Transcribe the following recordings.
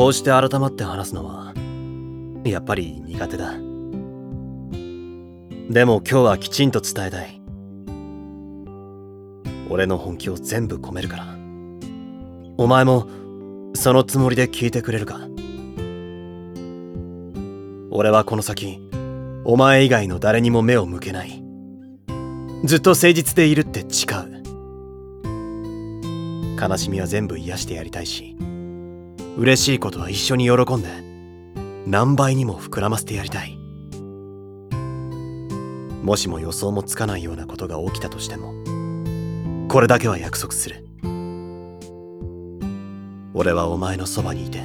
こうして改まって話すのはやっぱり苦手だ。でも今日はきちんと伝えたい。俺の本気を全部込めるから。お前もそのつもりで聞いてくれるか。俺はこの先お前以外の誰にも目を向けない。ずっと誠実でいるって誓う。悲しみは全部癒してやりたいし。嬉しいことは一緒に喜んで何倍にも膨らませてやりたい。もしも予想もつかないようなことが起きたとしてもこれだけは約束する。俺はお前のそばにいて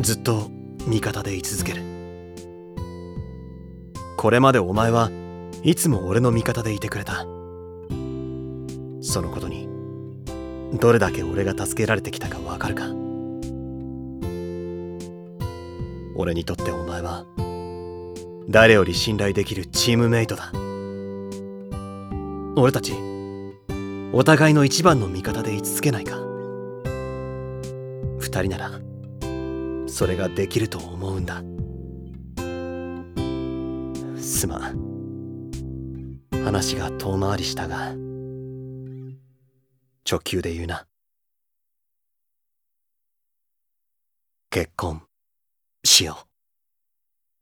ずっと味方で居続ける。これまでお前はいつも俺の味方でいてくれた。そのことにどれだけ俺が助けられてきたかわかるか。俺にとってお前は誰より信頼できるチームメイトだ。俺たちお互いの一番の味方で居続けないか。二人ならそれができると思うんだ。すまん。話が遠回りしたが直球で言うな。結婚。しよう